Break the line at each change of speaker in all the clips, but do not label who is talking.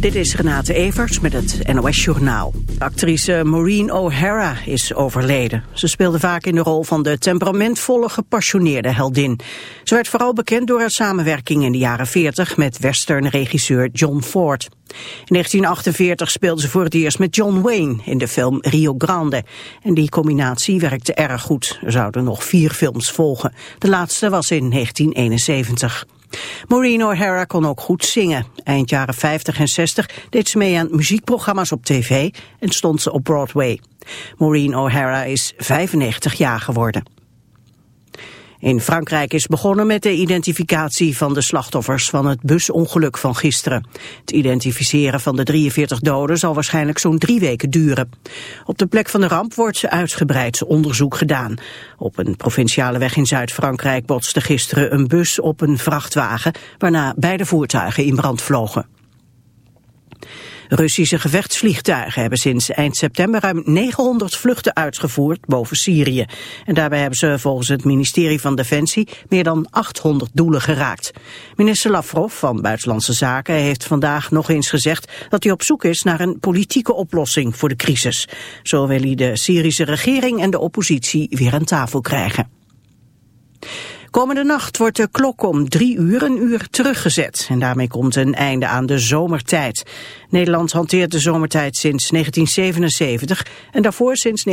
Dit is Renate Evers met het NOS Journaal. Actrice Maureen O'Hara is overleden. Ze speelde vaak in de rol van de temperamentvolle, gepassioneerde heldin. Ze werd vooral bekend door haar samenwerking in de jaren 40 met westernregisseur John Ford. In 1948 speelde ze voor het eerst met John Wayne in de film Rio Grande. En die combinatie werkte erg goed. Er zouden nog vier films volgen. De laatste was in 1971. Maureen O'Hara kon ook goed zingen. Eind jaren 50 en 60 deed ze mee aan muziekprogramma's op tv en stond ze op Broadway. Maureen O'Hara is 95 jaar geworden. In Frankrijk is begonnen met de identificatie van de slachtoffers van het busongeluk van gisteren. Het identificeren van de 43 doden zal waarschijnlijk zo'n drie weken duren. Op de plek van de ramp wordt uitgebreid onderzoek gedaan. Op een provinciale weg in Zuid-Frankrijk botste gisteren een bus op een vrachtwagen, waarna beide voertuigen in brand vlogen. Russische gevechtsvliegtuigen hebben sinds eind september ruim 900 vluchten uitgevoerd boven Syrië. En daarbij hebben ze volgens het ministerie van Defensie meer dan 800 doelen geraakt. Minister Lavrov van Buitenlandse Zaken heeft vandaag nog eens gezegd dat hij op zoek is naar een politieke oplossing voor de crisis. Zo wil hij de Syrische regering en de oppositie weer aan tafel krijgen. Komende nacht wordt de klok om drie uur een uur teruggezet. En daarmee komt een einde aan de zomertijd. Nederland hanteert de zomertijd sinds 1977 en daarvoor sinds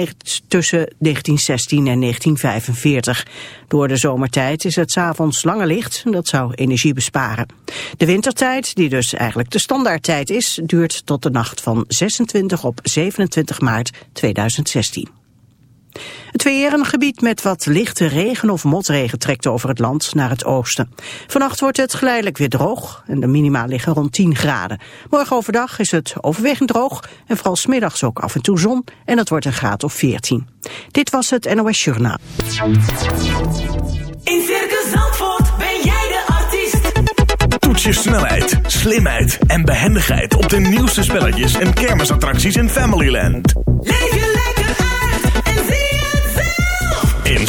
tussen 1916 en 1945. Door de zomertijd is het s'avonds langer licht en dat zou energie besparen. De wintertijd, die dus eigenlijk de standaardtijd is, duurt tot de nacht van 26 op 27 maart 2016. Het weer een gebied met wat lichte regen of motregen trekt over het land naar het oosten. Vannacht wordt het geleidelijk weer droog en de minima liggen rond 10 graden. Morgen overdag is het overwegend droog en vooral smiddags ook af en toe zon en het wordt een graad of 14. Dit was het NOS Journaal.
In Circus Zandvoort ben jij de artiest.
Toets je snelheid, slimheid en behendigheid op de nieuwste spelletjes en kermisattracties in Familyland.
Leef je lekker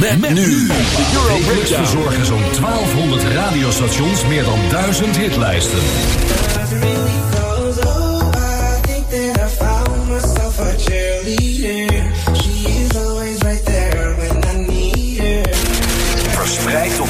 Met, met nu de Euro
Wekelijks
Breakdown.
verzorgen zo'n 1200 radiostations meer dan 1000 hitlijsten.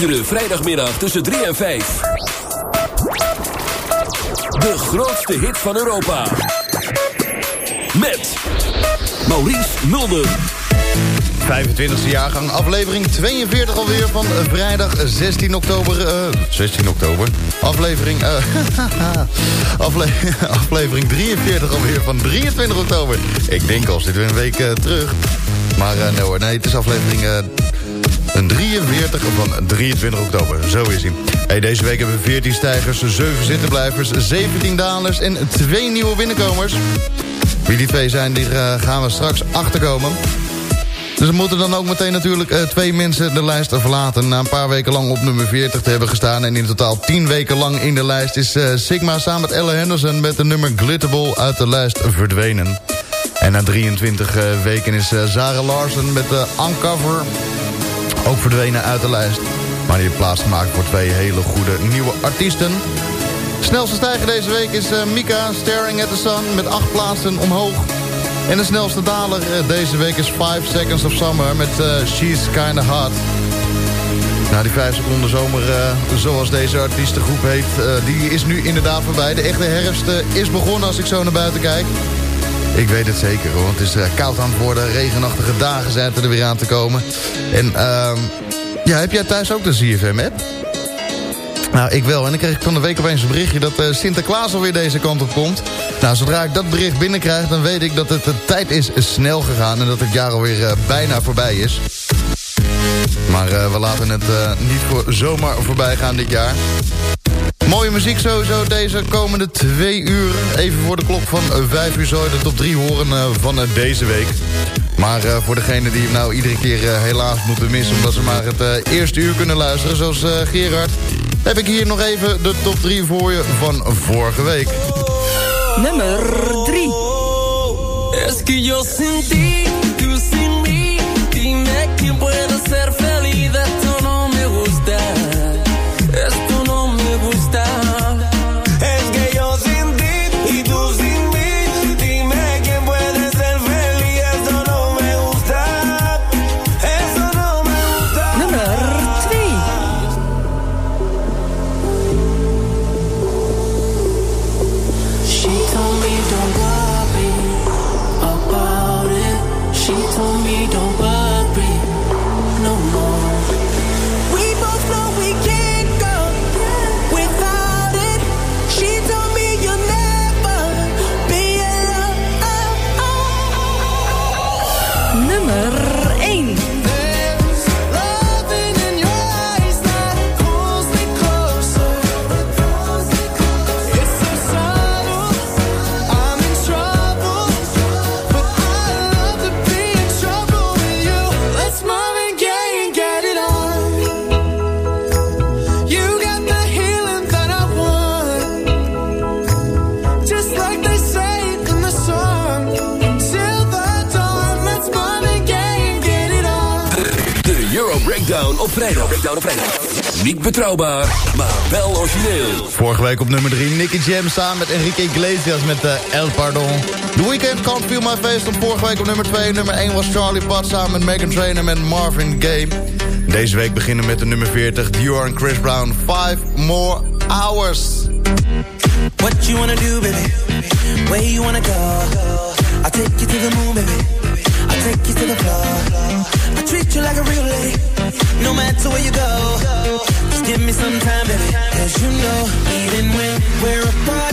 Iedere vrijdagmiddag tussen 3 en 5. De grootste hit van Europa. Met Maurice Mulder.
25e jaargang, aflevering 42 alweer van vrijdag 16 oktober. eh 16 oktober. Aflevering, afle aflevering 43 alweer van 23 oktober. Ik denk al, zitten we een week eh, terug. Maar nee hoor, nee, het is aflevering een 43 van 23 oktober. Zo is hij. Hey, deze week hebben we 14 stijgers, 7 zittenblijvers, 17 dalers en 2 nieuwe binnenkomers. Wie die twee zijn, die eh, gaan we straks achterkomen. Dus er moeten dan ook meteen natuurlijk eh, twee mensen de lijst verlaten. Na een paar weken lang op nummer 40 te hebben gestaan... en in totaal 10 weken lang in de lijst... is eh, Sigma samen met Ella Henderson met de nummer Glitterball uit de lijst verdwenen. En na 23 eh, weken is Zara Larsen met de Uncover ook verdwenen uit de lijst. Maar die heeft plaatsgemaakt voor twee hele goede nieuwe artiesten. Snelste stijger deze week is eh, Mika, Staring at the Sun... met acht plaatsen omhoog. En de snelste daler eh, deze week is 5 Seconds of Summer met eh, She's Kinda Hot. Nou, die 5 seconden zomer, zoals deze artiestengroep heet, die is nu inderdaad voorbij. De echte herfst is begonnen als ik zo naar buiten kijk. Ik weet het zeker hoor, want het is eh, koud aan het worden. Regenachtige dagen zijn er weer aan te komen. En ehm ja, heb jij thuis ook de ZFM-app? Nou, ik wel. En dan kreeg ik van de week opeens een berichtje dat eh, Sinterklaas alweer deze kant op komt. Nou, zodra ik dat bericht binnenkrijg, dan weet ik dat het de tijd is snel gegaan... en dat het jaar alweer eh, bijna voorbij is. Maar we laten het niet voor zomaar voorbij gaan dit jaar. Mooie muziek sowieso deze komende twee uur. Even voor de klok van eh, vijf uur zal je de top drie horen eh, van eh, deze week. Maar eh, voor degenen die hem nou iedere keer eh, helaas moeten missen... omdat ze maar het eh, eerste uur kunnen luisteren, zoals eh, Gerard... heb ik hier nog even de top 3 voor je van vorige week.
Nummer 3. Es que yo sin ti, tú sin mí. Dime quién puede ser feliz.
Niet betrouwbaar, maar wel origineel.
Vorige week op nummer 3 Nicky Jam samen met Enrique Iglesias met eh, El Pardon. The Weeknd Can't Feel My Face stond vorige week op nummer 2. Nummer 1 was Charlie Puth samen met Megan Trainor en Marvin Gaye. Deze week beginnen met de nummer 40 Dior en Chris Brown. 5 More Hours.
What you wanna do, baby? Where you wanna go? I'll take you to the moon, baby. I'll take you to the floor. I treat you like a real lady, no matter where you go. Give me some time, baby. Cause you know, even when we're apart,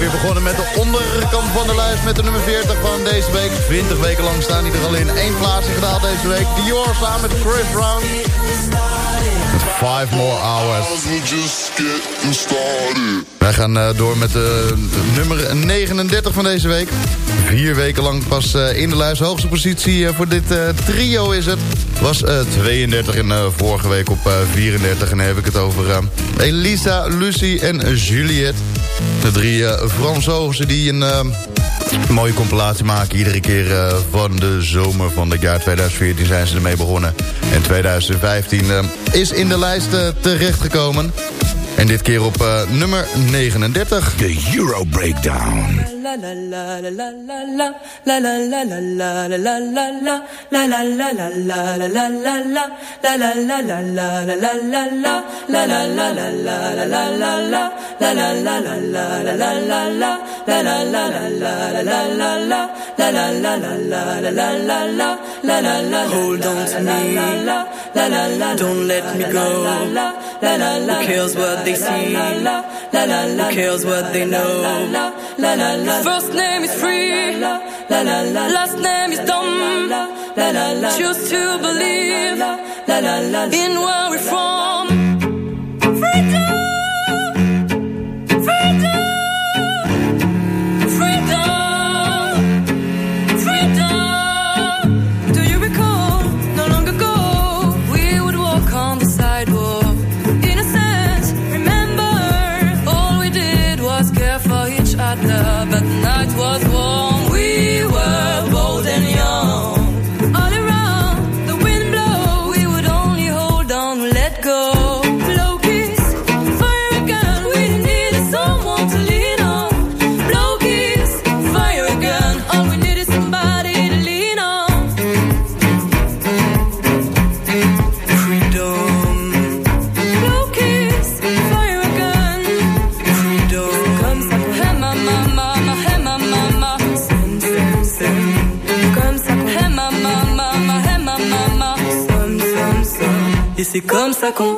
weer begonnen met de onderkant van de lijst... met de nummer 40 van deze week. 20 weken lang staan die er al in. één plaatsje gedaald deze week. Dior samen met Chris Brown. Five More Hours. Wij gaan eh, door met de nummer 39 van deze week. Vier weken lang pas eh, in de lijst. Hoogste positie voor dit trio is het. Was eh, 32 in eh, vorige week op eh, 34. En dan heb ik het over Elisa, Lucy en Juliette. De drie Fransozen die een eh, mooie compilatie maken. Iedere keer eh, van de zomer van het jaar 2014 zijn ze ermee begonnen. En 2015 eh, is in de lijst terechtgekomen. En dit keer op uh, nummer 39.
De Euro Breakdown.
Hold on. Don't let me go. Who cares what they see? Who cares what they know? First name is free. Last name is dumb. Choose to believe in where we're from. Free. C'est comme ça qu'on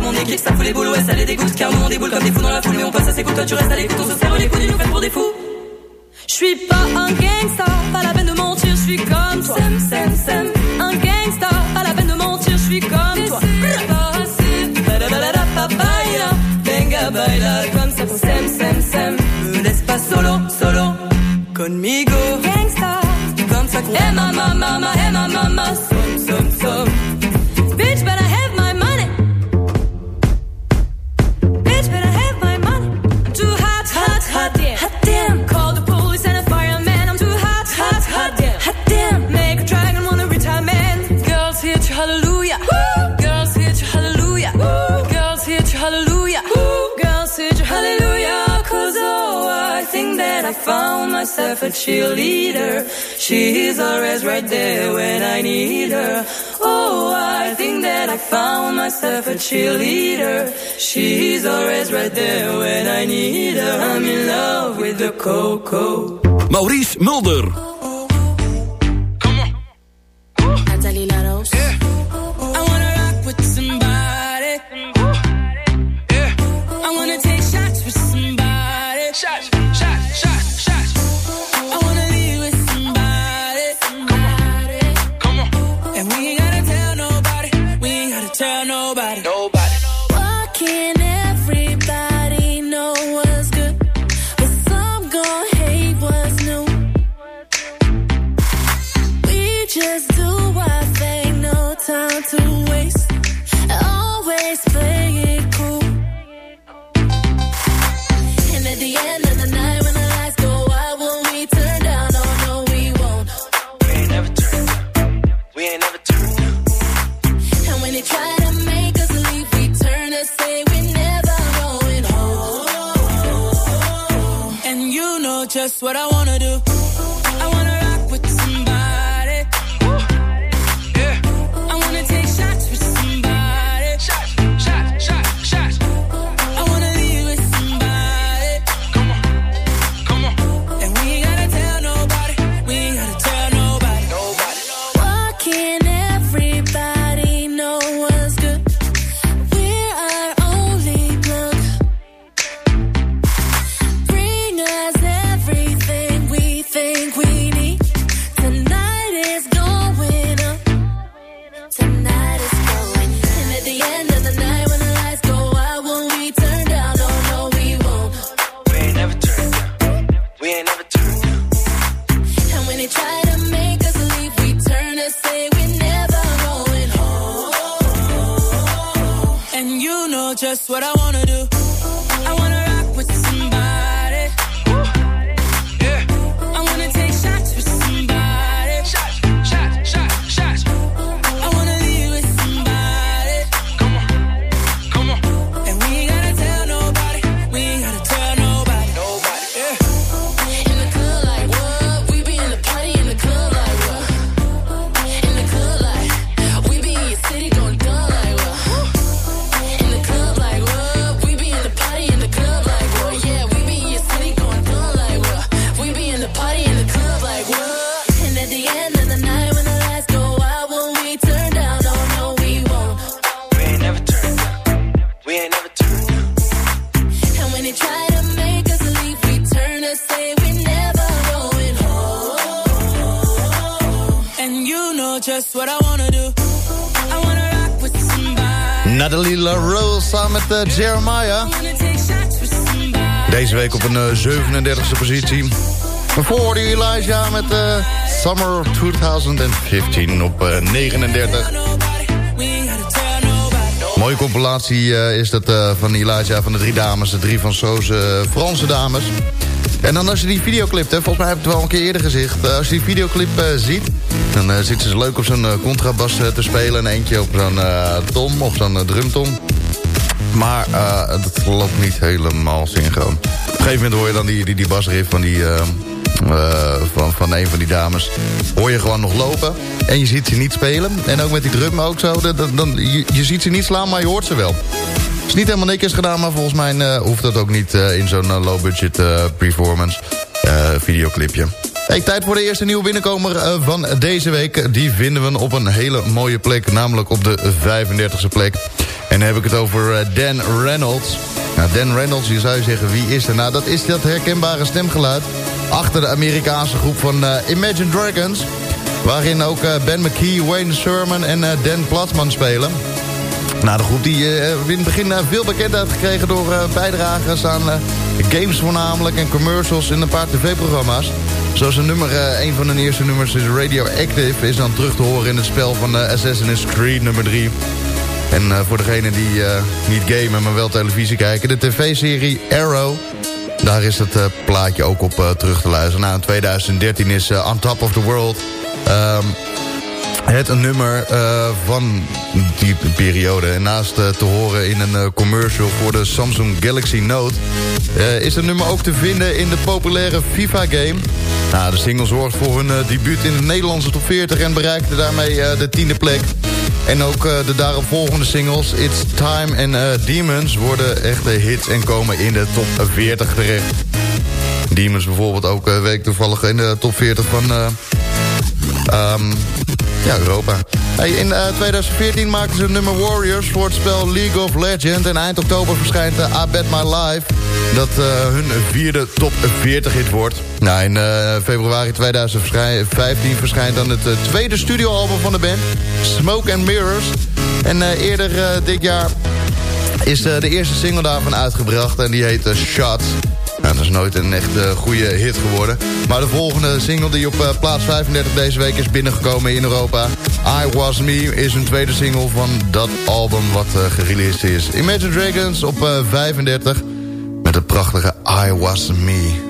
mon équipe, ça fout les boules, ouais ça les dégoûte, car nous on déboule comme des fous dans la foule, mais on passe à ses coups, toi tu restes à l'écoute, on se serre les coudes, ils nous prennent pour des fous. Je suis pas un gangsta, pas la peine de mentir, je suis comme toi. Sem, sem, sem. Un gangsta, pas la peine de mentir, je suis comme toi. Papaya, Venga
a bailar con Sam, Sam, Sam. Me laisse pas solo, solo. Conmigo, gangsta. Comme ça, hey mama, mama, hey mama, mama, I found myself a cheerleader. She's always right there when I need her. Oh, I think that I found myself a cheerleader. She's always right there when I need her. I'm in love with the coco.
Maurice Mulder.
Just
Natalie LaRose samen met eh, Jeremiah. Deze week op een eh, 37e positie. Voor Elijah met eh, Summer 2015 op eh, 39.
We ain't gotta tell nobody.
Mooie compilatie eh, is dat eh, van Elijah van de drie dames. De drie van Soos eh, Franse dames. En dan als je die videoclip, hè, volgens mij heb ik het wel een keer eerder gezegd. eh, als je die videoclip eh, ziet, dan eh, zitten ze leuk op zo'n eh, contrabas eh, te spelen. En eentje op zo'n tom, of zo'n drumtom. Maar dat loopt niet helemaal synchroon. Op een gegeven moment hoor je dan die, die, die basriff van, die, van, van een van die dames. Hoor je gewoon nog lopen. En je ziet ze niet spelen. En ook met die drum ook zo. Dan, je, ziet ze niet slaan, maar je hoort ze wel. Is niet helemaal netjes gedaan, maar volgens mij hoeft dat ook niet in zo'n low-budget performance videoclipje. Tijd voor de eerste nieuwe binnenkomer eh, van deze week. Die vinden we op een hele mooie plek, namelijk op de 35e plek. En dan heb ik het over eh, Dan Reynolds. Nou, Dan Reynolds, je zou zeggen, wie is er? Nou, dat is dat herkenbare stemgeluid achter de Amerikaanse groep van eh, Imagine Dragons. Waarin ook Ben McKee, Wayne Sherman en Dan Platzman spelen. Nou, de groep die in het begin veel bekendheid gekregen door bijdragers aan games voornamelijk en commercials in een paar tv-programma's. Zoals een nummer, eh, een van hun eerste nummers is Radioactive, is dan terug te horen in het spel van eh, Assassin's Creed nummer 3. En eh, voor degenen die niet gamen, maar wel televisie kijken, de tv-serie Arrow. Daar is het plaatje ook op terug te luisteren. Nou, in 2013 is On Top of the World... ehm, het nummer eh, van die periode. En naast eh, te horen in een eh, commercial voor de Samsung Galaxy Note... is het nummer ook te vinden in de populaire FIFA-game. Nou, de single zorgt voor hun debuut in de Nederlandse top 40... en bereikte daarmee de tiende plek. En ook de daaropvolgende singles It's Time en Demons... worden echte hits en komen in de top 40 terecht. Demons bijvoorbeeld ook week toevallig in de top 40 van... ehm, ja, Europa. Hey, in eh, 2014 maakten ze nummer Warriors voor het spel League of Legends. En eind oktober verschijnt uh, I Bet My Life. Dat eh, hun vierde top 40 hit wordt. Nou, in eh, februari 2015 verschijnt dan het eh, tweede studioalbum van de band. Smoke and Mirrors. En eh, eerder eh, dit jaar is eh, de eerste single daarvan uitgebracht. En die heet eh, Shots. Nou, dat is nooit een echt eh, goede hit geworden. Maar de volgende single die op eh, plaats 35 deze week is binnengekomen in Europa... I Was Me is een tweede single van dat album wat uh, gereleased is. Imagine Dragons op uh, 35 met het prachtige
I Was Me.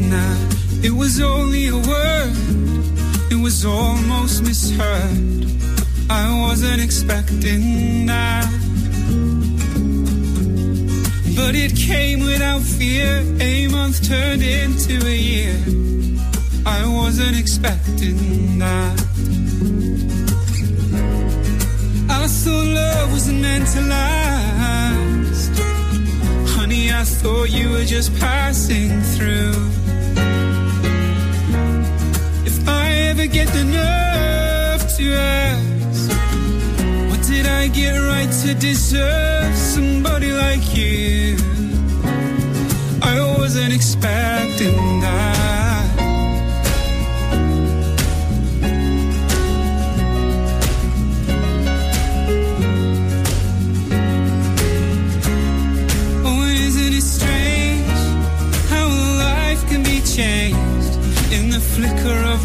It was only a word, it was almost misheard. I wasn't expecting that. But it came without fear. A month turned into a year. I wasn't expecting that. I thought love wasn't meant to last. Honey, I thought you were just passing through. I get the nerve to ask, what did I get right to deserve somebody like you? I wasn't expecting that. Oh, isn't it strange how life can be changed in the flicker of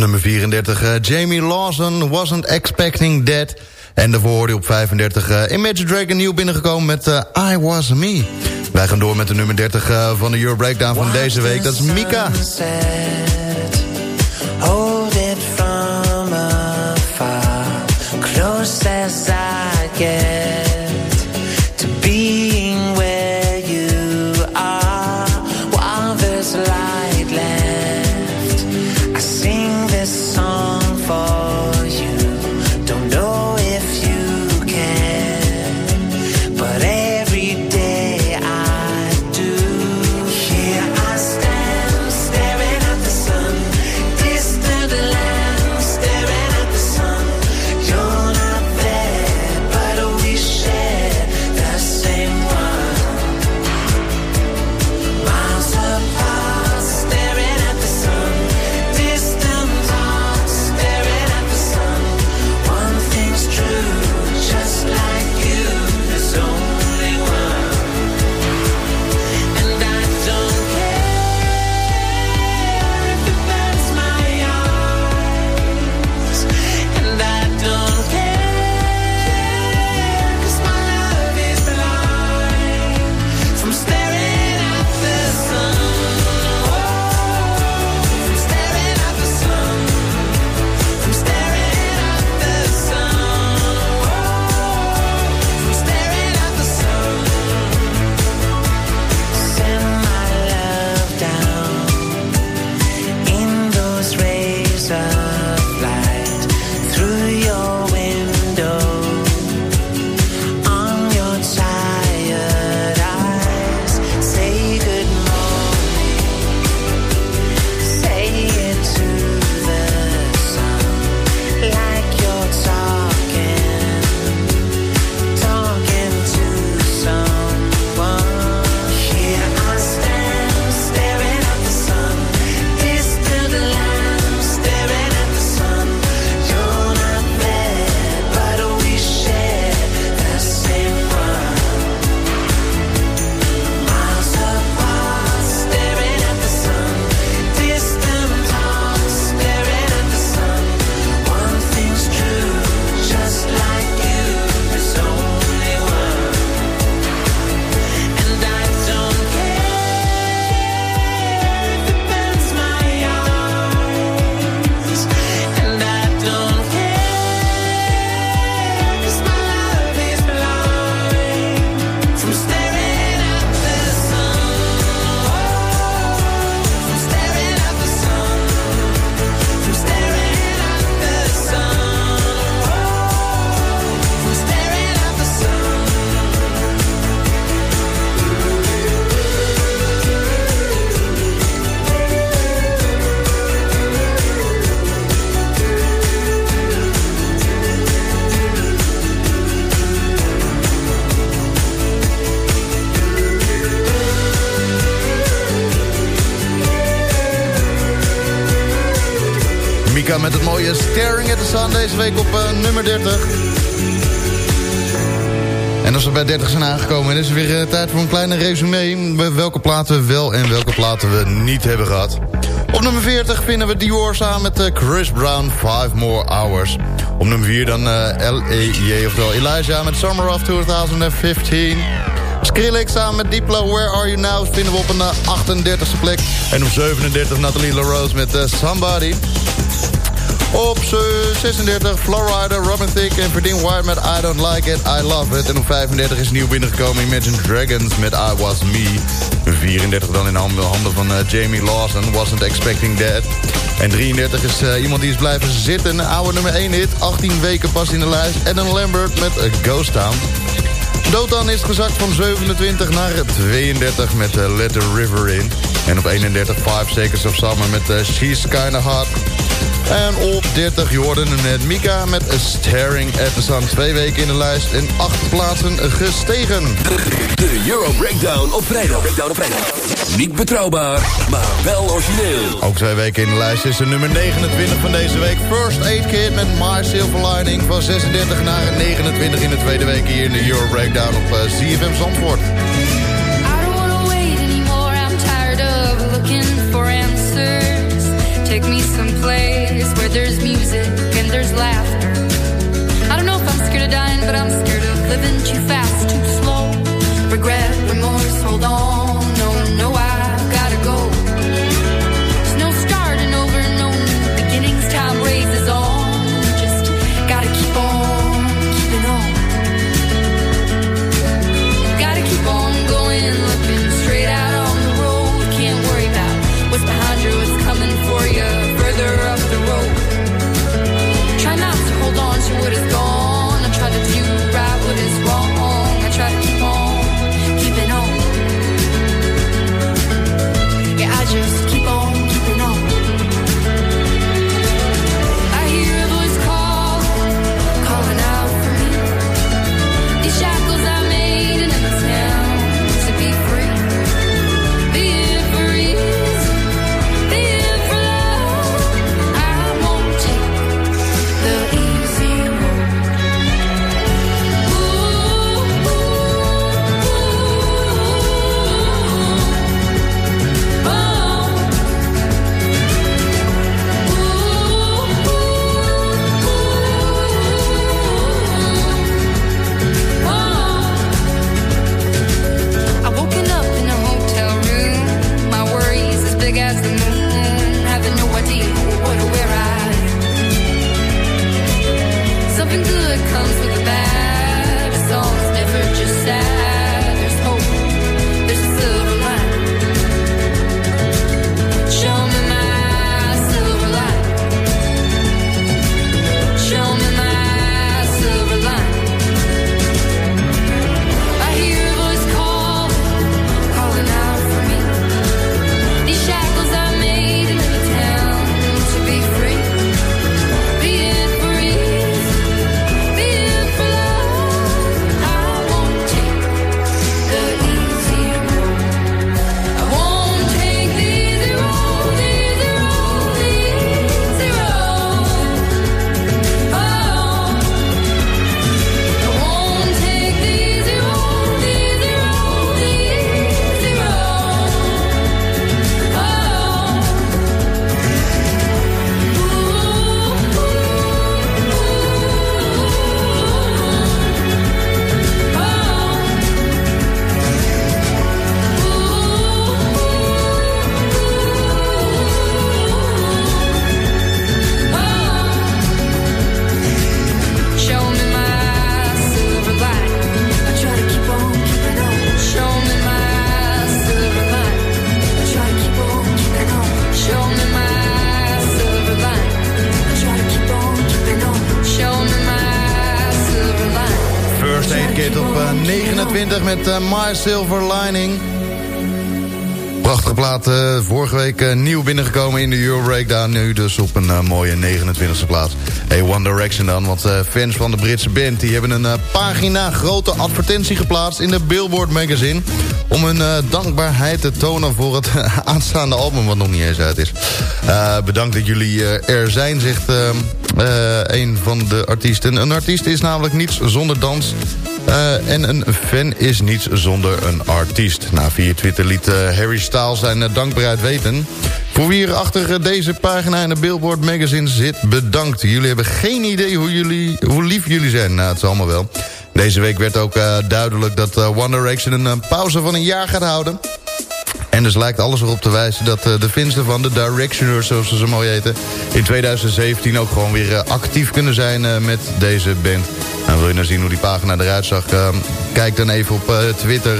Nummer 34, eh, Jamie Lawson, Wasn't Expecting That. En daarvoor hoorde op 35 eh, Imagine Dragon nieuw binnengekomen met eh, I Was Me. Wij gaan door met de nummer 30 eh, van de Euro Breakdown van deze week. Dat is Mika.
Hold it from close
mooie Staring at the Sun deze week op eh, nummer 30. En als we bij 30 zijn aangekomen, is het weer eh, tijd voor een kleine resume... welke platen we wel en welke platen we niet hebben gehad. Op nummer 40 vinden we Dior samen met eh, Chris Brown, Five More Hours. Op nummer 4 dan L.E.J. oftewel Elijah met Summer of 2015... Skrillex samen met Diplo, Where Are You Now... vinden we op een eh, 38e plek. En op 37 Nathalie LaRose met Somebody. Op z'n 36 Flowrider, Robin Thicke en Verdien White met I Don't Like It, I Love It. En op 35 is nieuw binnengekomen Imagine Dragons met I Was Me. 34 dan in handen, van eh, Jamie Lawson, Wasn't Expecting That. En 33 is eh, iemand die is blijven zitten, oude nummer 1 hit. 18 weken pas in de lijst. Adam Lambert met eh, Ghost Town. Dotan is gezakt van 27 naar 32 met uh, Let the River In. En op 31 5 Seconds of Summer met uh, She's Kinda Hot. En op 30 Jordan met Mika met Staring at the Sun. Twee weken in de lijst en acht plaatsen gestegen.
De Euro Breakdown op vrijdag. Breakdown op vrijdag. Niet betrouwbaar, maar wel origineel.
Ook twee weken in de lijst is de nummer 29 van deze week. First Aid Kit met My Silver Lining van 36 naar 29 in de tweede week hier in de Euro Breakdown op uh, ZFM Zandvoort.
I don't wanna wait anymore. I'm tired of looking for answers. Take me where there's music and there's laughter. I don't know if I'm scared of dying, but I'm scared of living too fast, too slow. Regret, remorse, hold on. Silver Lining.
Prachtige plaat, eh, vorige week eh, nieuw binnengekomen in de Euro Breakdown. Nu dus op een eh, mooie 29e plaats. Hey, One Direction dan, want fans van de Britse band... die hebben een pagina grote advertentie geplaatst in de Billboard magazine... om hun dankbaarheid te tonen voor het aanstaande album... wat nog niet eens uit is. Bedankt dat jullie er zijn, zegt eh, eh, een van de artiesten. Een artiest is namelijk niets zonder dans... Eh, en een fan is niets zonder een artiest. Na via Twitter liet eh, Harry Styles zijn uh, dankbaarheid weten. Voor wie er achter eh, deze pagina in de Billboard magazine zit, bedankt. Jullie hebben geen idee hoe, jullie, hoe lief jullie zijn. Nou, het is allemaal wel. Deze week werd ook duidelijk dat One Direction een pauze van een jaar gaat houden. En dus lijkt alles erop te wijzen dat uh, de Finsten van de Directioners, zoals ze zo mooi heten... in 2017 ook gewoon weer uh, actief kunnen zijn uh, met deze band. En wil je nou zien hoe die pagina eruit zag? kijk dan even op Twitter.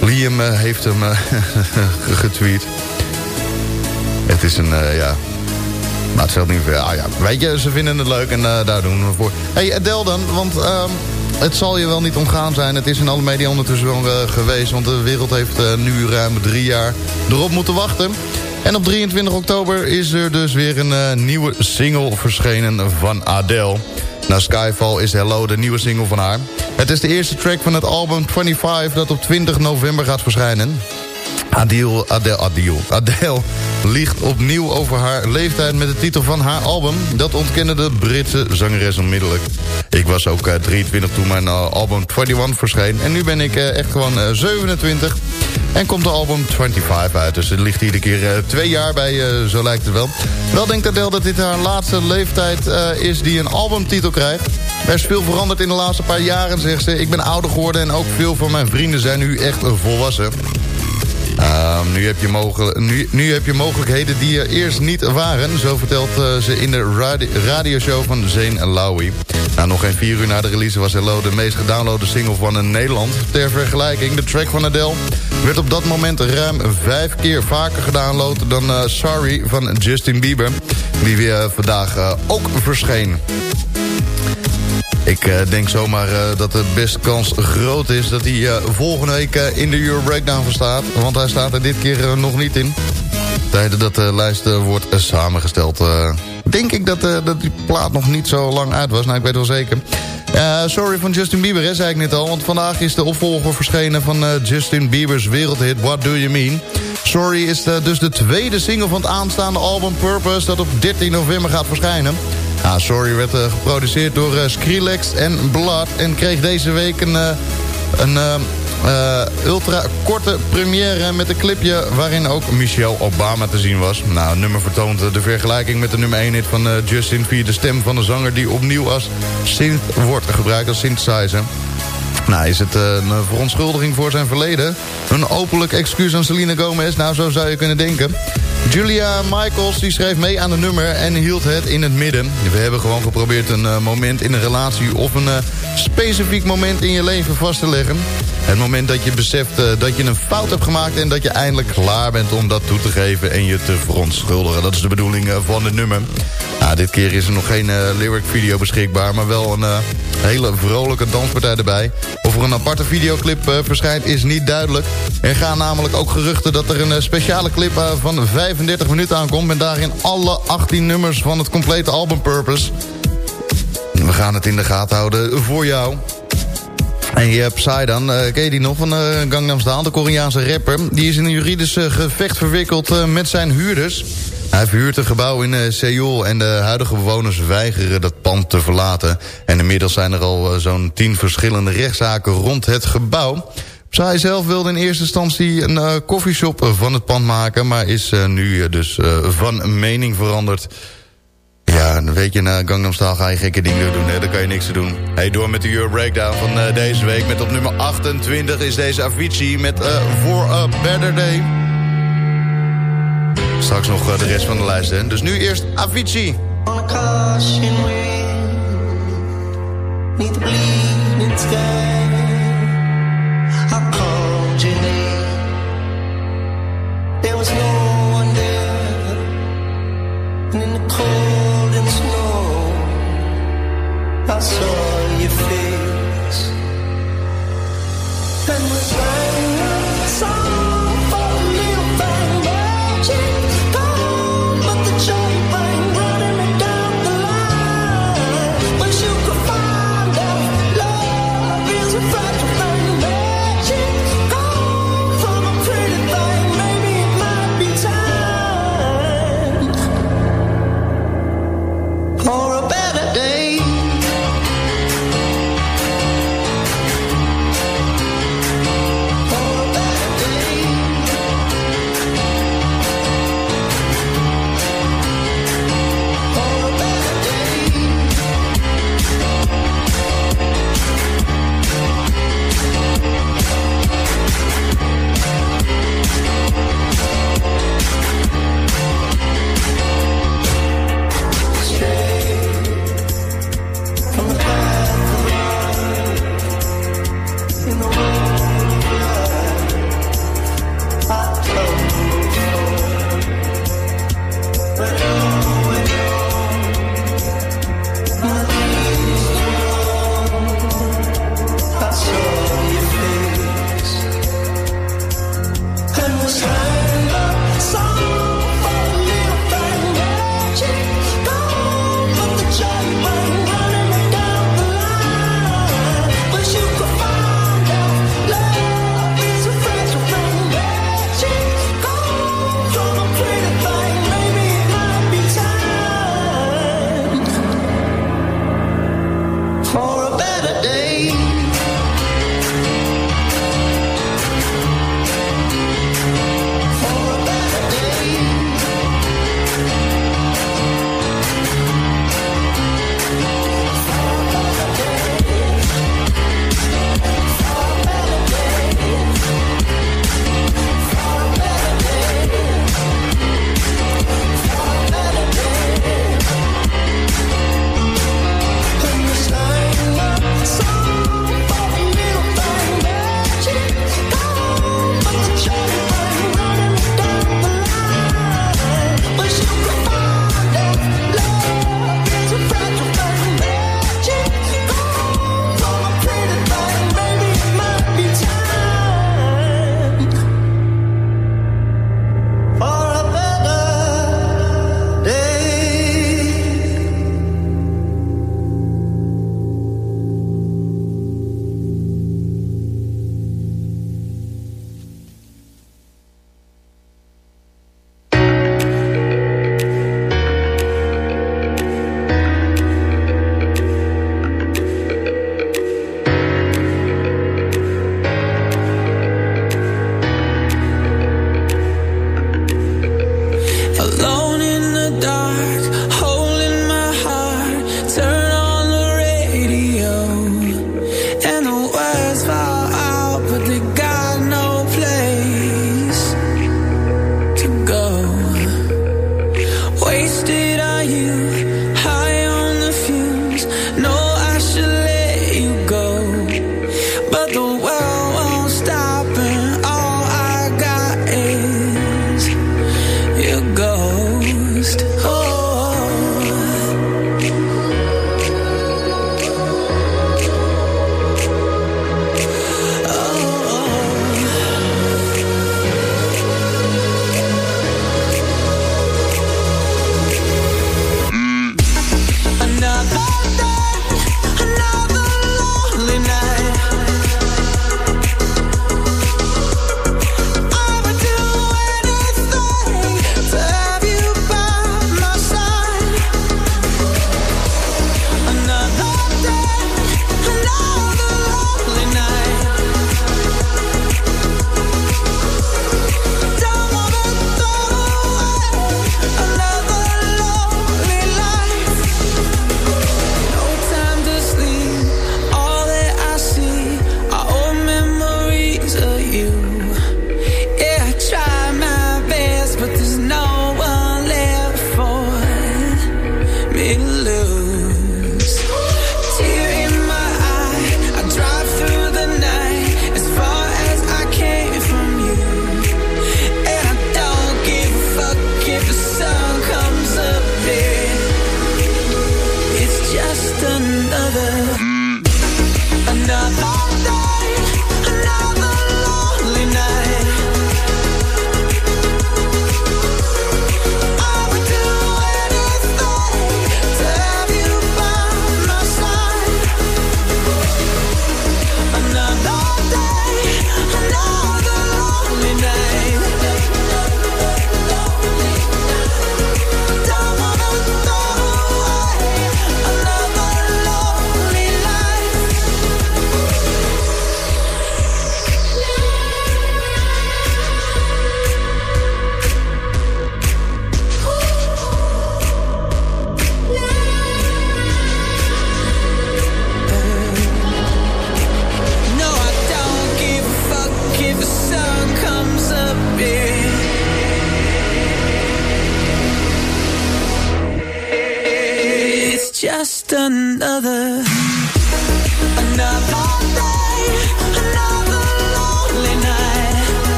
Liam heeft hem getweet. Het is een, ja... Maar het stelt niet veel. Ah ja, weet je, ze vinden het leuk en daar doen we voor. hey, Adele dan, want... Um, het zal je wel niet omgaan zijn. Het is in alle media ondertussen wel uh, geweest. Want de wereld heeft uh, nu ruim drie jaar erop moeten wachten. En op 23 oktober is er dus weer een uh, nieuwe single verschenen van Adele. Na Skyfall is Hello de nieuwe single van haar. Het is de eerste track van het album 25 dat op 20 november gaat verschijnen. Adele, Adele, Adele, Adele liegt opnieuw over haar leeftijd met de titel van haar album. Dat ontkende de Britse zangeres onmiddellijk. Ik was ook uh, 23 toen mijn uh, album 21 verscheen. En nu ben ik uh, echt gewoon 27. En komt de album 25 uit. Dus het ligt iedere keer twee jaar bij, zo lijkt het wel. Wel denkt Adele dat dit haar laatste leeftijd is die een albumtitel krijgt. Er is veel veranderd in de laatste paar jaren, zegt ze. Ik ben ouder geworden en ook veel van mijn vrienden zijn nu echt volwassen. Uh, nu, heb je mogelijk, nu, nu heb je mogelijkheden die er eerst niet waren. Zo vertelt uh, ze in de radi radioshow van Zane Lowy. Nou, nog geen vier uur na de release was Hello de meest gedownloade single van Nederland. Ter vergelijking, de track van Adele werd op dat moment ruim vijf keer vaker gedownload... dan uh, Sorry van Justin Bieber, die weer vandaag ook verscheen. Ik uh, denk zomaar uh, dat de best kans groot is dat hij uh, volgende week in de Euro Breakdown verstaat. Want hij staat er dit keer nog niet in. Tijdens dat de lijst wordt samengesteld. denk ik dat, dat die plaat nog niet zo lang uit was. Nou, ik weet wel zeker. sorry van Justin Bieber, hè, zei ik net al. Want vandaag is de opvolger verschenen van Justin Bieber's wereldhit What Do You Mean. Sorry is dus de tweede single van het aanstaande album Purpose... dat op 13 november gaat verschijnen. Ah, Sorry werd uh, geproduceerd door uh, Skrillex en Blood... en kreeg deze week een, uh, een ultra korte première met een clipje... waarin ook Michelle Obama te zien was. Nou, het nummer vertoont de vergelijking met de nummer 1 hit van Justin... via de stem van de zanger die opnieuw als synth wordt gebruikt als synthesizer. Nou, is het een verontschuldiging voor zijn verleden? Een openlijk excuus aan Selena Gomez? Nou, zo zou je kunnen denken. Julia Michaels die schreef mee aan de nummer en hield het in het midden. We hebben gewoon geprobeerd een uh, moment in een relatie... of een uh, specifiek moment in je leven vast te leggen. Het moment dat je beseft uh, dat je een fout hebt gemaakt... en dat je eindelijk klaar bent om dat toe te geven en je te verontschuldigen. Dat is de bedoeling van het nummer. Nou, dit keer is er nog geen lyric video beschikbaar... maar wel een hele vrolijke danspartij erbij. Of er een aparte videoclip verschijnt is niet duidelijk. Er gaan namelijk ook geruchten dat er een speciale clip van 35 minuten aankomt... en daarin alle 18 nummers van het complete album Purpose. We gaan het in de gaten houden voor jou. En je hebt Psy dan, uh, ken je die nog van uh, Gangnam Style, de Koreaanse rapper. Die is in een juridisch uh, gevecht verwikkeld met zijn huurders. Hij verhuurt een gebouw in Seoul en de huidige bewoners weigeren dat pand te verlaten. En inmiddels zijn er al zo'n tien verschillende rechtszaken rond het gebouw. Zij zelf wilde in eerste instantie een uh, koffieshop van het pand maken... maar is uh, nu uh, dus van mening veranderd. Ja, weet je, na Gangnam Style ga je gekke dingen doen, hè? Daar kan je niks te doen. Hey, door met de Euro Breakdown van deze week. Met op nummer 28 is deze Avicii met For a Better Day. Straks nog de rest van de lijst, hè? Dus nu eerst Avicii.
On a sky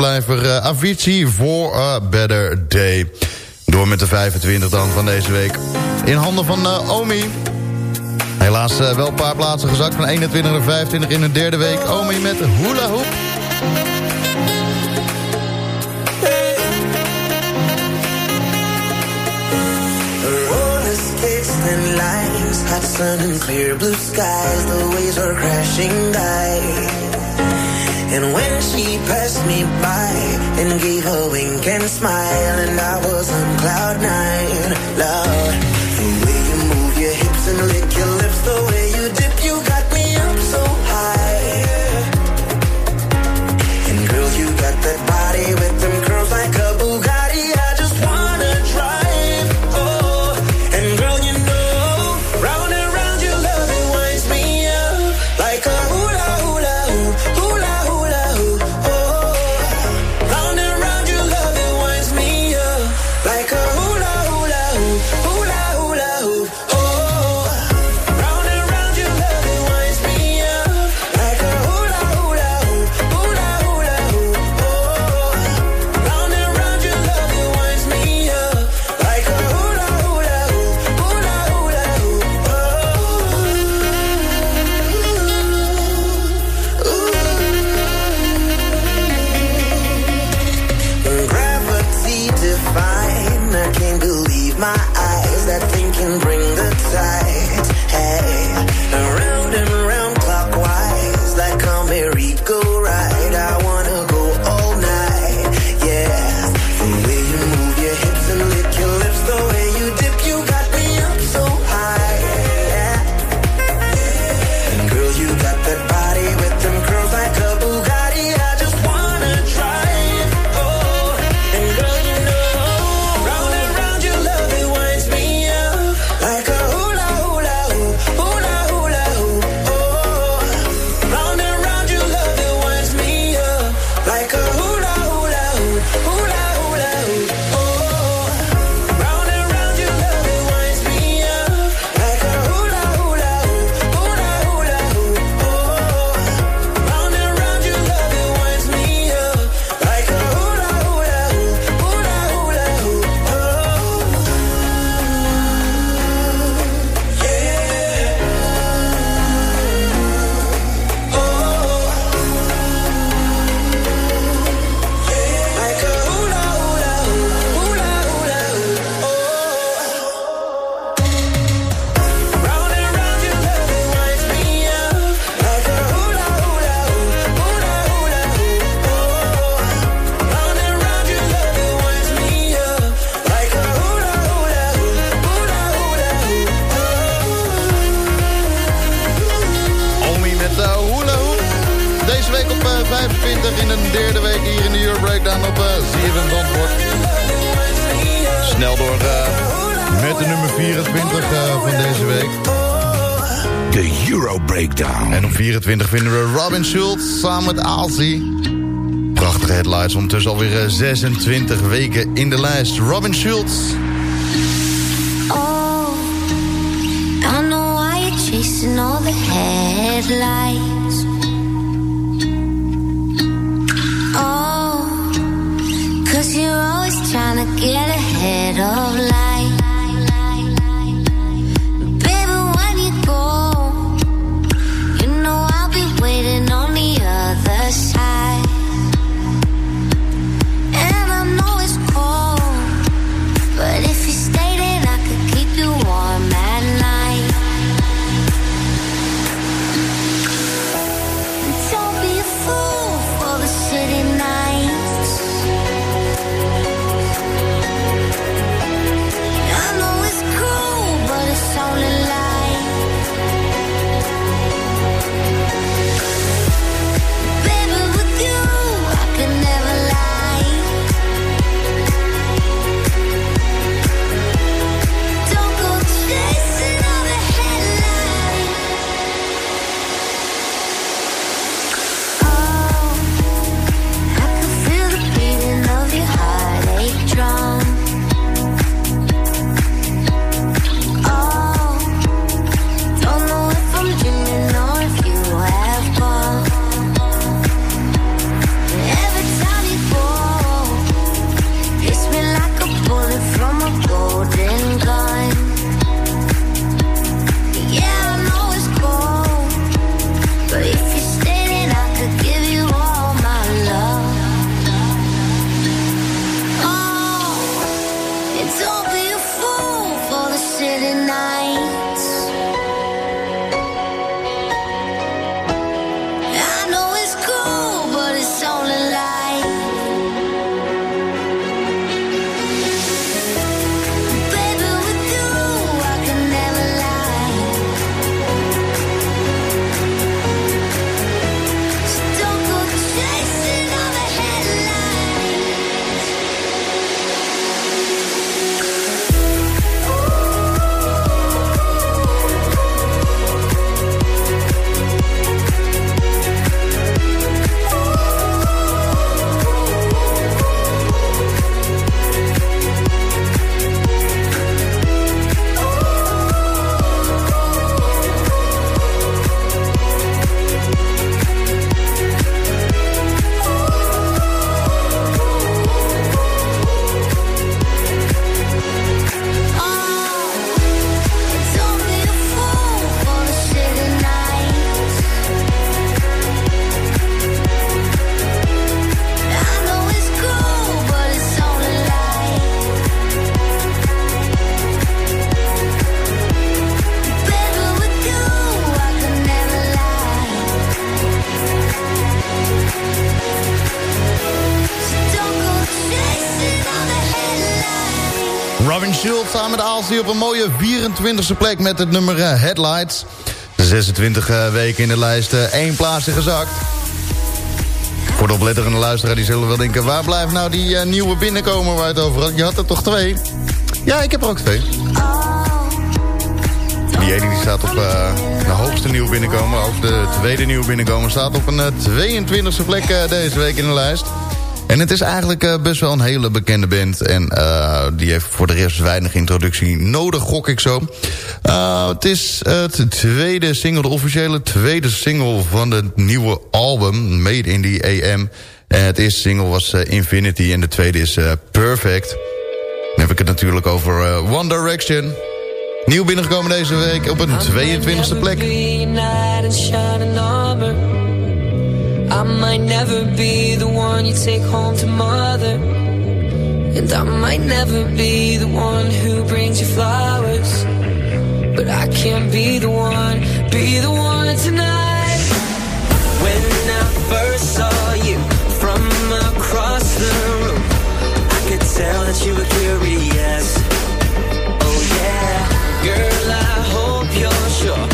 blijver eh, Avicii voor a Better Day. Door met de 25 dan van deze week. In handen van eh, Omi. Helaas eh, wel een paar plaatsen gezakt van 21 naar 25 in de derde week. Omi met Hula Hoop.
and sun and clear blue skies. The are crashing. And when she passed me by and gave a wink and smile, and I was on cloud nine, love.
20 vinden we Robin Schultz samen met Aalsie. Prachtige headlights, ondertussen alweer eh, 26 weken in de lijst. Robin Schultz.
Oh, I know why you're chasing all the headlights. Oh, cause you're always trying to get ahead of life.
Aalsy op een mooie 24e plek met het nummer eh, Headlights. 26 eh, weken in de lijst, eh, één plaatsje gezakt. Voor de opletterende luisteraar die zullen wel denken... waar blijft nou die nieuwe binnenkomer waar het over had? Je had er toch twee? Ja, ik heb er ook twee. Die ene die staat op de hoogste nieuwe binnenkomer... of de tweede nieuwe binnenkomer... staat op een eh, 22e plek deze week in de lijst. En het is eigenlijk eh, best wel een hele bekende band. En eh, die heeft voor de rest weinig introductie nodig, gok ik zo. Eh, het is het tweede single, de officiële tweede single van het nieuwe album. Made in the AM. En het eerste single was Infinity en de tweede is Perfect. Dan heb ik het natuurlijk over One Direction. Nieuw binnengekomen deze week op een 22e plek.
I might never be the one you take home to mother. And I might never be the one who brings you flowers. But I can't be the one, be the one tonight. When I first saw you from across the room, I could tell that you were curious. Oh yeah, girl, I hope you're sure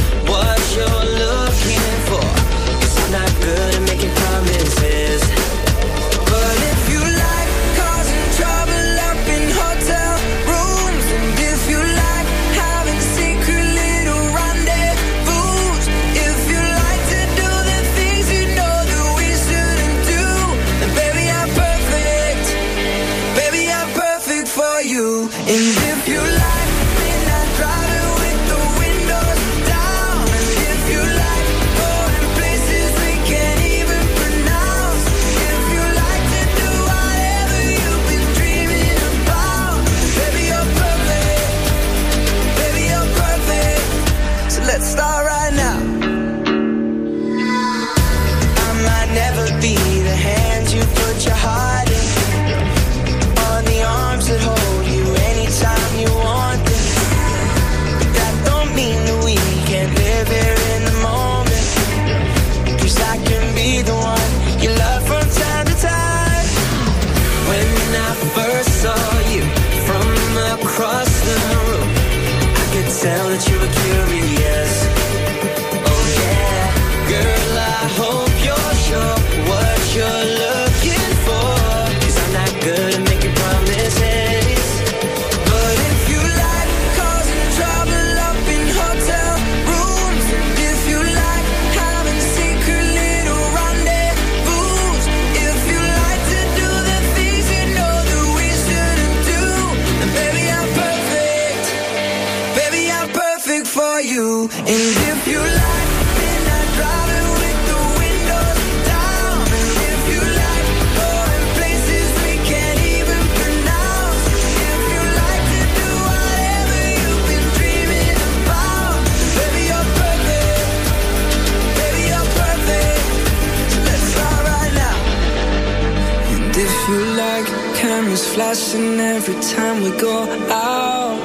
is flashing every time we go out.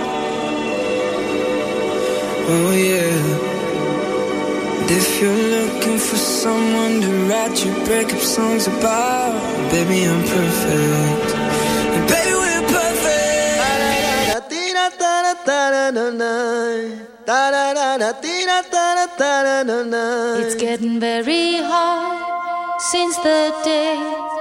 Oh yeah. And if you're looking for someone to write your breakup songs about, baby, I'm perfect. And baby, we're perfect.
It's getting very hard since the day